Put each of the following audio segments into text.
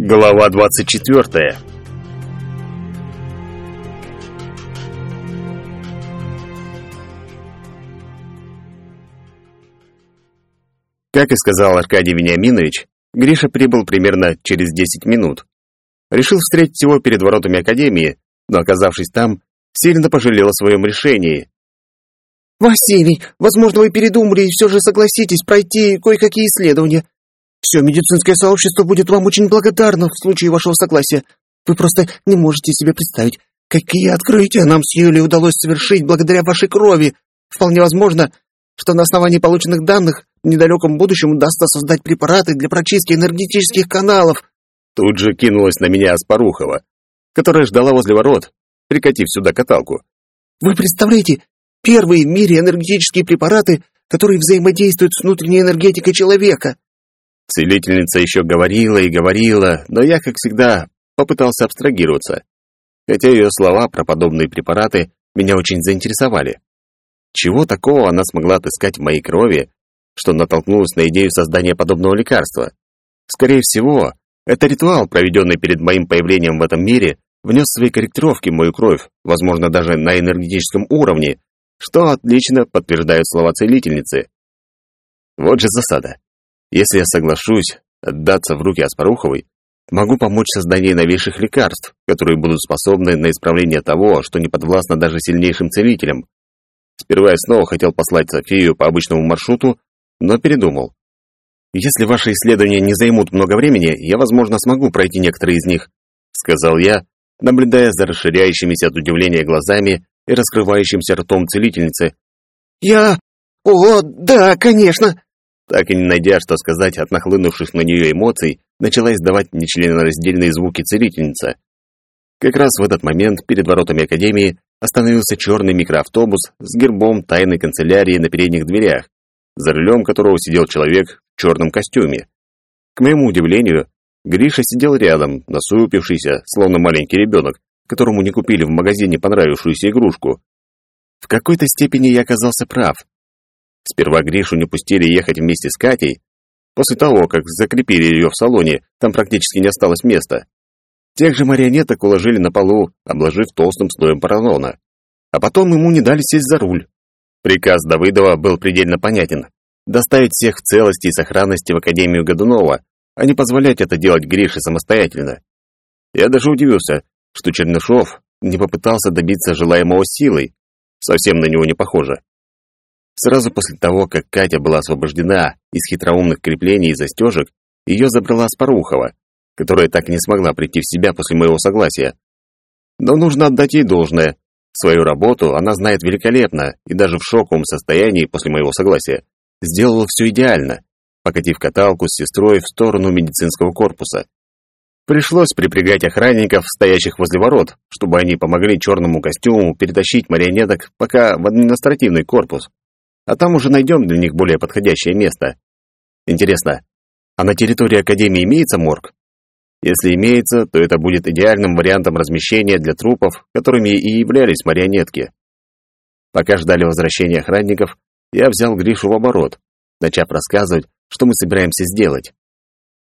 Глава 24. Как и сказал Аркадий Вениаминович, Гриша прибыл примерно через 10 минут. Решил встретить его перед воротами академии, но, оказавшись там, сильно пожалел о своем решении. «Василий, возможно, вы передумали и все же согласитесь пройти кое-какие исследования. Все медицинское сообщество будет вам очень благодарно в случае вашего согласия. Вы просто не можете себе представить, какие открытия нам с Юлей удалось совершить благодаря вашей крови. Вполне возможно, что на основании полученных данных в недалеком будущем удастся создать препараты для прочистки энергетических каналов. Тут же кинулась на меня Аспарухова, которая ждала возле ворот, прикатив сюда каталку. Вы представляете, первые в мире энергетические препараты, которые взаимодействуют с внутренней энергетикой человека. Целительница еще говорила и говорила, но я, как всегда, попытался абстрагироваться. Хотя ее слова про подобные препараты меня очень заинтересовали. Чего такого она смогла отыскать в моей крови, что натолкнулась на идею создания подобного лекарства? Скорее всего, это ритуал, проведенный перед моим появлением в этом мире, внес свои корректировки в мою кровь, возможно, даже на энергетическом уровне, что отлично подтверждают слова целительницы. Вот же засада. Если я соглашусь отдаться в руки Аспаруховой, могу помочь в создании новейших лекарств, которые будут способны на исправление того, что не подвластно даже сильнейшим целителям. Сперва я снова хотел послать Софию по обычному маршруту, но передумал. «Если ваши исследования не займут много времени, я, возможно, смогу пройти некоторые из них», — сказал я, наблюдая за расширяющимися от удивления глазами и раскрывающимся ртом целительницы. «Я... О, да, конечно!» Так и не найдя, что сказать от нахлынувших на нее эмоций, начала издавать нечленораздельные звуки целительница. Как раз в этот момент перед воротами Академии остановился черный микроавтобус с гербом тайной канцелярии на передних дверях, за рулем которого сидел человек в черном костюме. К моему удивлению, Гриша сидел рядом, насупившийся, словно маленький ребенок, которому не купили в магазине понравившуюся игрушку. В какой-то степени я оказался прав. Сперва Гришу не пустили ехать вместе с Катей. После того, как закрепили ее в салоне, там практически не осталось места. Тех же марионеток уложили на полу, обложив толстым слоем поролона. А потом ему не дали сесть за руль. Приказ Давыдова был предельно понятен. Доставить всех в целости и сохранности в Академию Годунова, а не позволять это делать Грише самостоятельно. Я даже удивился, что Чернышов не попытался добиться желаемого силой. Совсем на него не похоже. Сразу после того, как Катя была освобождена из хитроумных креплений и застежек, ее забрала Спарухова, которая так и не смогла прийти в себя после моего согласия. Но нужно отдать ей должное. Свою работу она знает великолепно и даже в шоковом состоянии после моего согласия сделала все идеально, покатив каталку с сестрой в сторону медицинского корпуса. Пришлось припрягать охранников, стоящих возле ворот, чтобы они помогли черному костюму перетащить марионеток пока в административный корпус а там уже найдем для них более подходящее место. Интересно, а на территории Академии имеется морг? Если имеется, то это будет идеальным вариантом размещения для трупов, которыми и являлись марионетки. Пока ждали возвращения охранников, я взял Гришу в оборот, начав рассказывать, что мы собираемся сделать.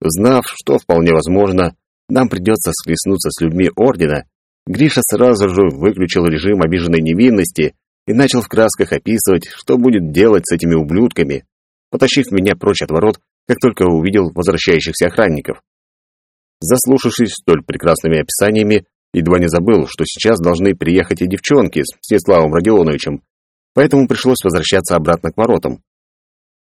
Узнав, что вполне возможно, нам придется схлестнуться с людьми Ордена, Гриша сразу же выключил режим обиженной невинности и начал в красках описывать, что будет делать с этими ублюдками, потащив меня прочь от ворот, как только увидел возвращающихся охранников. Заслушавшись столь прекрасными описаниями, едва не забыл, что сейчас должны приехать и девчонки с Всеславом Родионовичем, поэтому пришлось возвращаться обратно к воротам.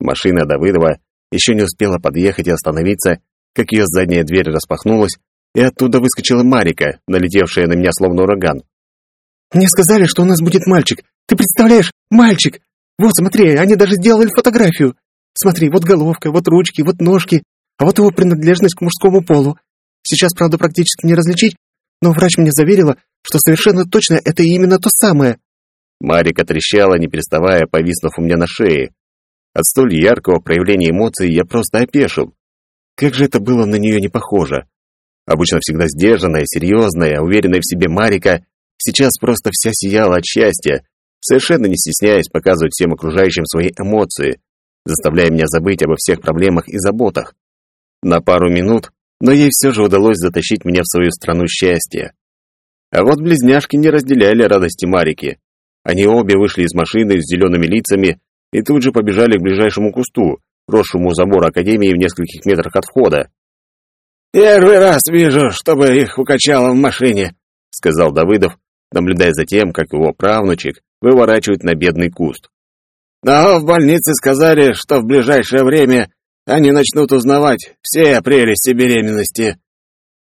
Машина Давыдова еще не успела подъехать и остановиться, как ее задняя дверь распахнулась, и оттуда выскочила Марика, налетевшая на меня словно ураган. «Мне сказали, что у нас будет мальчик, ты представляешь, мальчик! Вот, смотри, они даже сделали фотографию. Смотри, вот головка, вот ручки, вот ножки, а вот его принадлежность к мужскому полу. Сейчас, правда, практически не различить, но врач мне заверила, что совершенно точно это именно то самое. Марика трещала, не переставая, повиснув у меня на шее. От столь яркого проявления эмоций я просто опешил. Как же это было на нее не похоже. Обычно всегда сдержанная, серьезная, уверенная в себе Марика сейчас просто вся сияла от счастья, совершенно не стесняясь показывать всем окружающим свои эмоции, заставляя меня забыть обо всех проблемах и заботах. На пару минут но ей все же удалось затащить меня в свою страну счастья. А вот близняшки не разделяли радости Марики. Они обе вышли из машины с зелеными лицами и тут же побежали к ближайшему кусту, росшему у забора Академии в нескольких метрах от входа. «Первый раз вижу, чтобы их укачало в машине», — сказал Давыдов, наблюдая за тем, как его правнучек выворачивает на бедный куст. «Но в больнице сказали, что в ближайшее время они начнут узнавать все прелести беременности.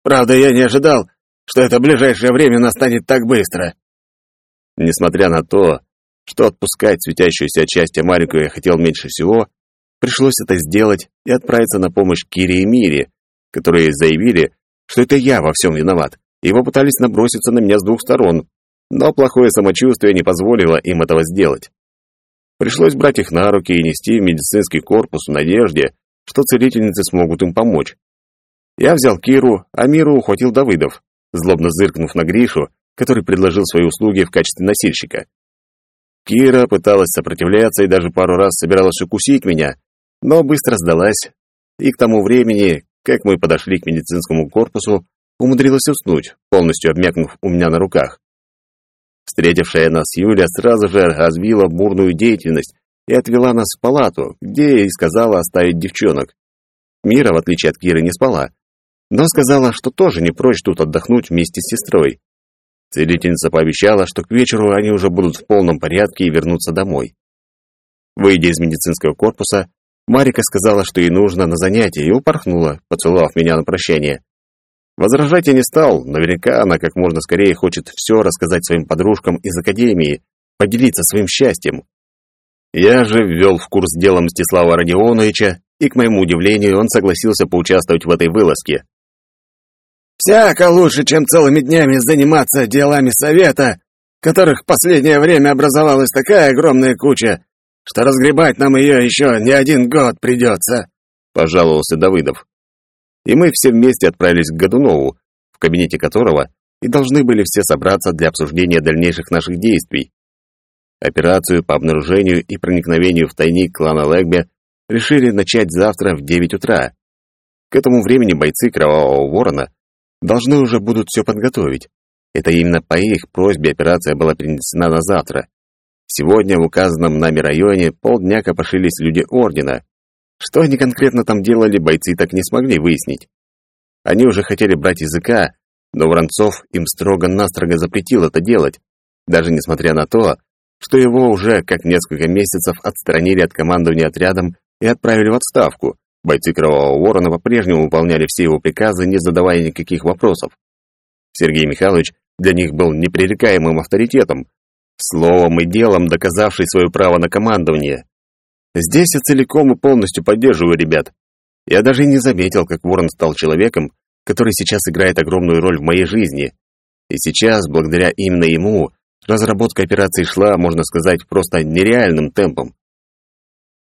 Правда, я не ожидал, что это ближайшее время настанет так быстро». Несмотря на то, что отпускать светящуюся часть Марику я хотел меньше всего, пришлось это сделать и отправиться на помощь Кире и Мире, которые заявили, что это я во всем виноват, и попытались наброситься на меня с двух сторон, но плохое самочувствие не позволило им этого сделать. Пришлось брать их на руки и нести в медицинский корпус в надежде, что целительницы смогут им помочь. Я взял Киру, а Миру ухватил Давыдов, злобно зыркнув на Гришу, который предложил свои услуги в качестве носильщика. Кира пыталась сопротивляться и даже пару раз собиралась укусить меня, но быстро сдалась, и к тому времени, как мы подошли к медицинскому корпусу, умудрилась уснуть, полностью обмякнув у меня на руках. Встретившая нас Юля сразу же развила бурную деятельность и отвела нас в палату, где и сказала оставить девчонок. Мира, в отличие от Киры, не спала, но сказала, что тоже не прочь тут отдохнуть вместе с сестрой. Целительница пообещала, что к вечеру они уже будут в полном порядке и вернутся домой. Выйдя из медицинского корпуса, Марика сказала, что ей нужно на занятие, и упорхнула, поцеловав меня на прощание. Возражать я не стал, наверняка она как можно скорее хочет все рассказать своим подружкам из академии, поделиться своим счастьем. Я же ввел в курс дела Мстислава Родионовича, и, к моему удивлению, он согласился поучаствовать в этой вылазке. «Всяко лучше, чем целыми днями заниматься делами совета, которых в последнее время образовалась такая огромная куча, что разгребать нам ее еще не один год придется», — пожаловался Давыдов. И мы все вместе отправились к Годунову, в кабинете которого и должны были все собраться для обсуждения дальнейших наших действий. Операцию по обнаружению и проникновению в тайник клана Лэгби решили начать завтра в 9 утра. К этому времени бойцы Кровавого Ворона должны уже будут все подготовить. Это именно по их просьбе операция была перенесена на завтра. Сегодня в указанном нами районе полдня копошились люди Ордена. Что они конкретно там делали, бойцы так не смогли выяснить. Они уже хотели брать языка, но Воронцов им строго-настрого запретил это делать, даже несмотря на то, что его уже как несколько месяцев отстранили от командования отрядом и отправили в отставку. Бойцы Кровавого Ворона по-прежнему выполняли все его приказы, не задавая никаких вопросов. Сергей Михайлович для них был непререкаемым авторитетом, словом и делом доказавший свое право на командование. Здесь я целиком и полностью поддерживаю ребят. Я даже и не заметил, как Ворон стал человеком, который сейчас играет огромную роль в моей жизни. И сейчас, благодаря именно ему, разработка операции шла, можно сказать, просто нереальным темпом.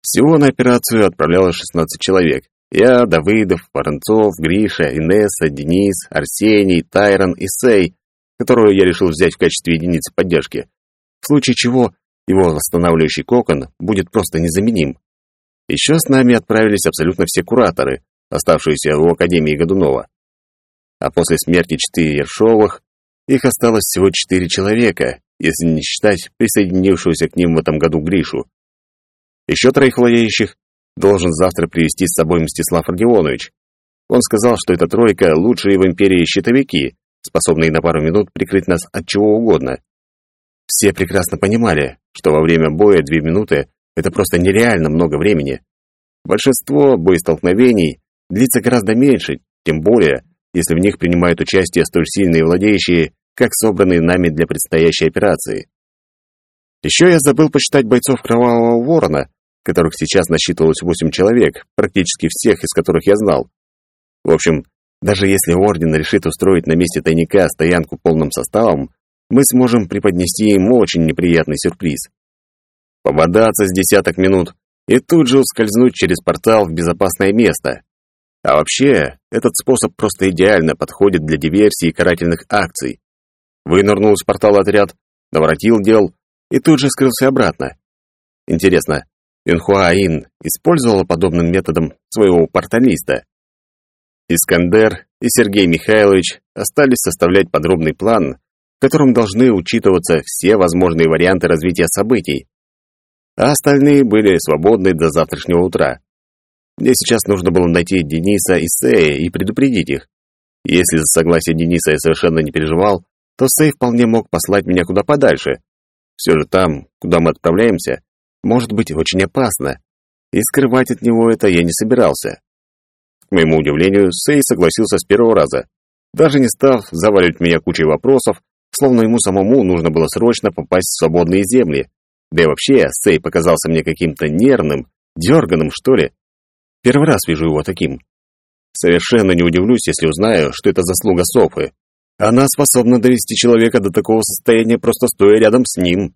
Всего на операцию отправлялось 16 человек. Я, Давыдов, Воронцов, Гриша, Инесса, Денис, Арсений, Тайрон и Сей, которую я решил взять в качестве единицы поддержки в случае чего его восстанавливающий кокон будет просто незаменим. Еще с нами отправились абсолютно все кураторы, оставшиеся у Академии Годунова. А после смерти четыре Ершовых их осталось всего четыре человека, если не считать присоединившегося к ним в этом году Гришу. Еще троих владеющих должен завтра привести с собой Мстислав Родионович. Он сказал, что эта тройка — лучшие в империи щитовики, способные на пару минут прикрыть нас от чего угодно. Все прекрасно понимали, что во время боя две минуты — это просто нереально много времени. Большинство боестолкновений длится гораздо меньше, тем более, если в них принимают участие столь сильные владеющие, как собранные нами для предстоящей операции. Еще я забыл посчитать бойцов Кровавого Ворона, которых сейчас насчитывалось восемь человек, практически всех из которых я знал. В общем, даже если Орден решит устроить на месте тайника стоянку полным составом, мы сможем преподнести им очень неприятный сюрприз. Пободаться с десяток минут и тут же ускользнуть через портал в безопасное место. А вообще, этот способ просто идеально подходит для диверсии и карательных акций. Вынырнул из портала отряд, наворотил дел и тут же скрылся обратно. Интересно, Юнхуаин использовала подобным методом своего порталиста? Искандер и Сергей Михайлович остались составлять подробный план, в котором должны учитываться все возможные варианты развития событий, а остальные были свободны до завтрашнего утра. Мне сейчас нужно было найти Дениса и Сея и предупредить их. Если за согласие Дениса я совершенно не переживал, то Сей вполне мог послать меня куда подальше. Все же там, куда мы отправляемся, может быть очень опасно, и скрывать от него это я не собирался. К моему удивлению, Сей согласился с первого раза, даже не став заваливать меня кучей вопросов, словно ему самому нужно было срочно попасть в свободные земли. Да и вообще, Сей показался мне каким-то нервным, дерганым, что ли. Первый раз вижу его таким. Совершенно не удивлюсь, если узнаю, что это заслуга Софы. Она способна довести человека до такого состояния, просто стоя рядом с ним.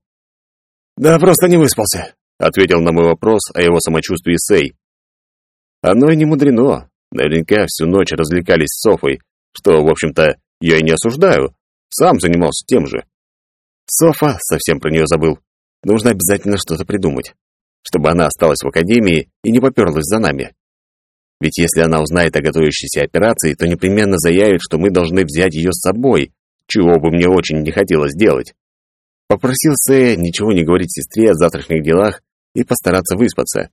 «Да просто не выспался», — ответил на мой вопрос о его самочувствии Сей. Оно и не мудрено. Наверняка всю ночь развлекались с Софой, что, в общем-то, я и не осуждаю. Сам занимался тем же. Софа совсем про нее забыл. Нужно обязательно что-то придумать, чтобы она осталась в академии и не поперлась за нами. Ведь если она узнает о готовящейся операции, то непременно заявит, что мы должны взять ее с собой, чего бы мне очень не хотелось делать. Попросил Сэя ничего не говорить сестре о завтрашних делах и постараться выспаться.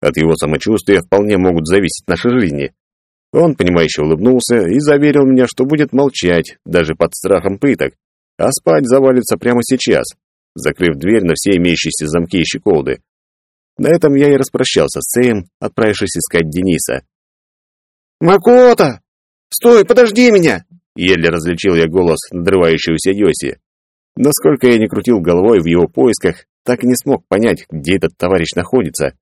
От его самочувствия вполне могут зависеть наши жизни. Он, понимающе улыбнулся и заверил меня, что будет молчать, даже под страхом пыток, а спать завалится прямо сейчас, закрыв дверь на все имеющиеся замки и щеколды. На этом я и распрощался с Сэем, отправившись искать Дениса. «Макота! Стой, подожди меня!» Еле различил я голос надрывающегося Йоси. Насколько я не крутил головой в его поисках, так и не смог понять, где этот товарищ находится.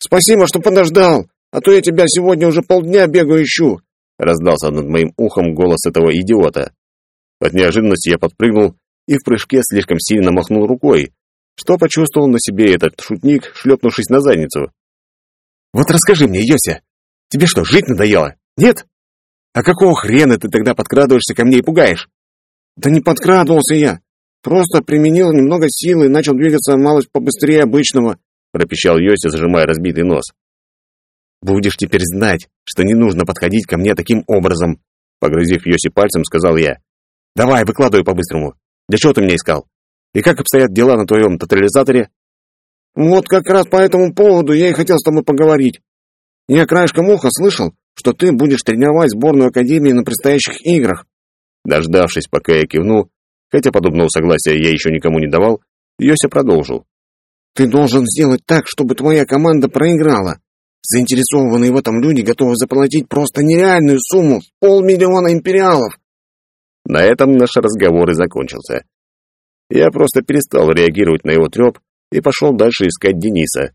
«Спасибо, что подождал, а то я тебя сегодня уже полдня бегаю ищу», раздался над моим ухом голос этого идиота. От неожиданности я подпрыгнул и в прыжке слишком сильно махнул рукой, что почувствовал на себе этот шутник, шлепнувшись на задницу. «Вот расскажи мне, Йося, тебе что, жить надоело? Нет? А какого хрена ты тогда подкрадываешься ко мне и пугаешь?» «Да не подкрадывался я. Просто применил немного силы и начал двигаться малость побыстрее обычного», пропищал Йося, зажимая разбитый нос. «Будешь теперь знать, что не нужно подходить ко мне таким образом», погрозив Йоси пальцем, сказал я. «Давай, выкладывай по-быстрому. Для чего ты меня искал? И как обстоят дела на твоем тотализаторе?» «Вот как раз по этому поводу я и хотел с тобой поговорить. Я краешком уха слышал, что ты будешь тренировать сборную Академии на предстоящих играх. Дождавшись, пока я кивну, хотя подобного согласия я еще никому не давал, Йося продолжил. «Ты должен сделать так, чтобы твоя команда проиграла. Заинтересованные в этом люди готовы заплатить просто нереальную сумму полмиллиона империалов». На этом наш разговор и закончился. Я просто перестал реагировать на его треп и пошел дальше искать Дениса.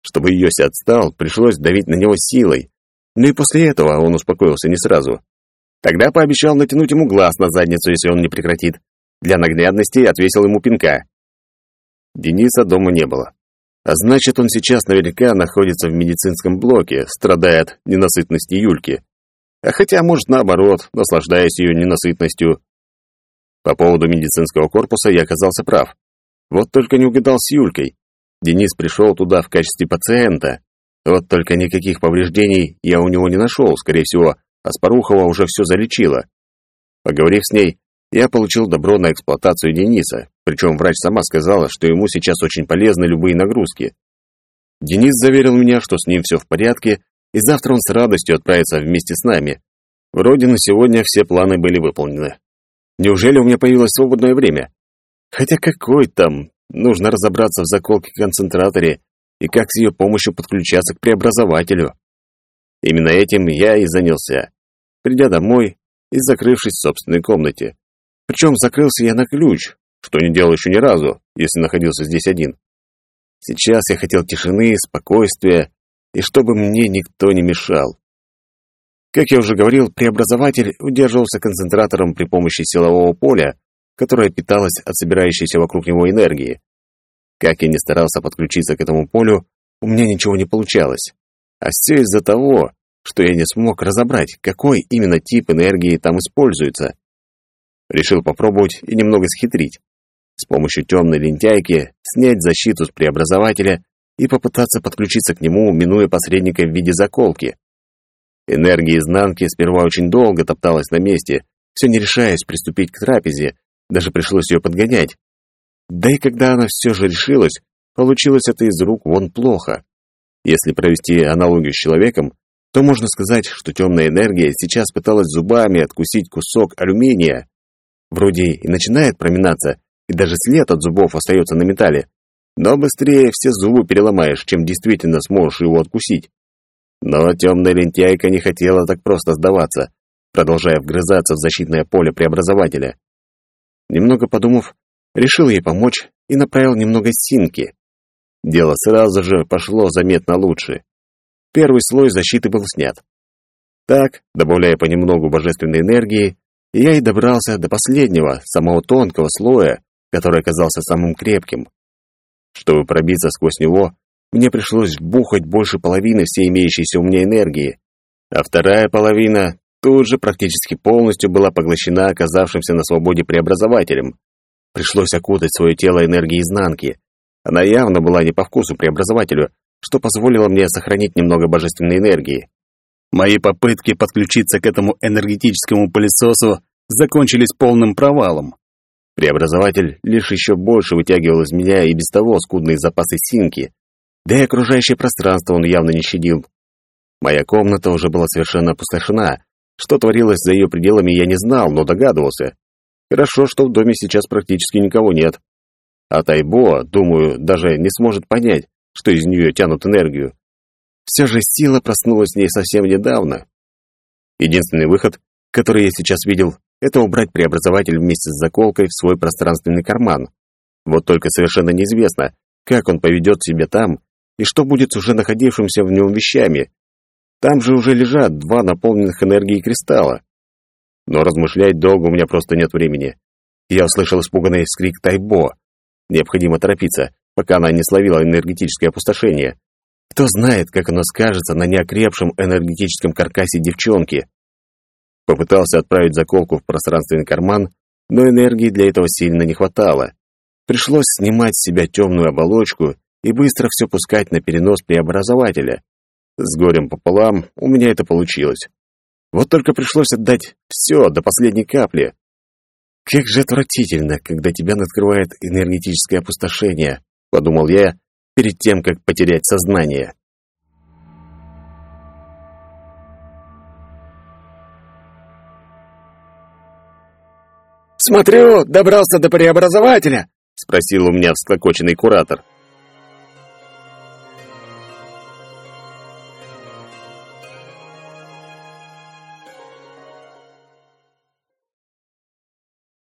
Чтобы Йося отстал, пришлось давить на него силой, но и после этого он успокоился не сразу. Тогда пообещал натянуть ему глаз на задницу, если он не прекратит. Для наглядности отвесил ему пинка. Дениса дома не было. А значит, он сейчас наверняка находится в медицинском блоке, страдая от ненасытности Юльки. А хотя, может, наоборот, наслаждаясь ее ненасытностью. По поводу медицинского корпуса я оказался прав. Вот только не угадал с Юлькой. Денис пришел туда в качестве пациента. Вот только никаких повреждений я у него не нашел, скорее всего, Аспарухова уже все залечила. Поговорив с ней, я получил добро на эксплуатацию Дениса, причем врач сама сказала, что ему сейчас очень полезны любые нагрузки. Денис заверил меня, что с ним все в порядке, и завтра он с радостью отправится вместе с нами. Вроде на сегодня все планы были выполнены. Неужели у меня появилось свободное время? Хотя какой там? Нужно разобраться в заколке-концентраторе и как с ее помощью подключаться к преобразователю. Именно этим я и занялся, придя домой и закрывшись в собственной комнате. Причем закрылся я на ключ, что не делал еще ни разу, если находился здесь один. Сейчас я хотел тишины, спокойствия, и чтобы мне никто не мешал. Как я уже говорил, преобразователь удерживался концентратором при помощи силового поля, которое питалось от собирающейся вокруг него энергии. Как я ни старался подключиться к этому полю, у меня ничего не получалось. А все из-за того, что я не смог разобрать, какой именно тип энергии там используется. Решил попробовать и немного схитрить. С помощью темной лентяйки снять защиту с преобразователя и попытаться подключиться к нему, минуя посредника в виде заколки. Энергия изнанки сперва очень долго топталась на месте, все не решаясь приступить к трапезе, даже пришлось ее подгонять. Да и когда она все же решилась, получилось это из рук вон плохо. Если провести аналогию с человеком, то можно сказать, что темная энергия сейчас пыталась зубами откусить кусок алюминия. Вроде и начинает проминаться, и даже след от зубов остается на металле, но быстрее все зубы переломаешь, чем действительно сможешь его откусить. Но темная лентяйка не хотела так просто сдаваться, продолжая вгрызаться в защитное поле преобразователя. Немного подумав, решил ей помочь и направил немного синки. Дело сразу же пошло заметно лучше. Первый слой защиты был снят. Так, добавляя понемногу божественной энергии, я и добрался до последнего, самого тонкого слоя, который оказался самым крепким. Чтобы пробиться сквозь него, мне пришлось вбухать больше половины всей имеющейся у меня энергии, а вторая половина тут же практически полностью была поглощена оказавшимся на свободе преобразователем. Пришлось окутать свое тело энергией изнанки. Она явно была не по вкусу преобразователю, что позволило мне сохранить немного божественной энергии. Мои попытки подключиться к этому энергетическому пылесосу закончились полным провалом. Преобразователь лишь еще больше вытягивал из меня и без того скудные запасы синки, да и окружающее пространство он явно не щадил. Моя комната уже была совершенно опустошена. Что творилось за ее пределами, я не знал, но догадывался. Хорошо, что в доме сейчас практически никого нет. А Тайбо, думаю, даже не сможет понять, что из нее тянут энергию. Все же сила проснулась в ней совсем недавно. Единственный выход, который я сейчас видел, это убрать преобразователь вместе с заколкой в свой пространственный карман. Вот только совершенно неизвестно, как он поведет себя там и что будет с уже находившимся в нем вещами. Там же уже лежат два наполненных энергией кристалла. Но размышлять долго у меня просто нет времени. Я услышал испуганный скрик Тайбо. Необходимо торопиться, пока она не словила энергетическое опустошение. Кто знает, как оно скажется на неокрепшем энергетическом каркасе девчонки. Попытался отправить заколку в пространственный карман, но энергии для этого сильно не хватало. Пришлось снимать с себя темную оболочку и быстро все пускать на перенос преобразователя. С горем пополам у меня это получилось. Вот только пришлось отдать все до последней капли. Как же отвратительно, когда тебя накрывает энергетическое опустошение, подумал я перед тем, как потерять сознание. «Смотрю, добрался до преобразователя!» — спросил у меня всклокоченный куратор.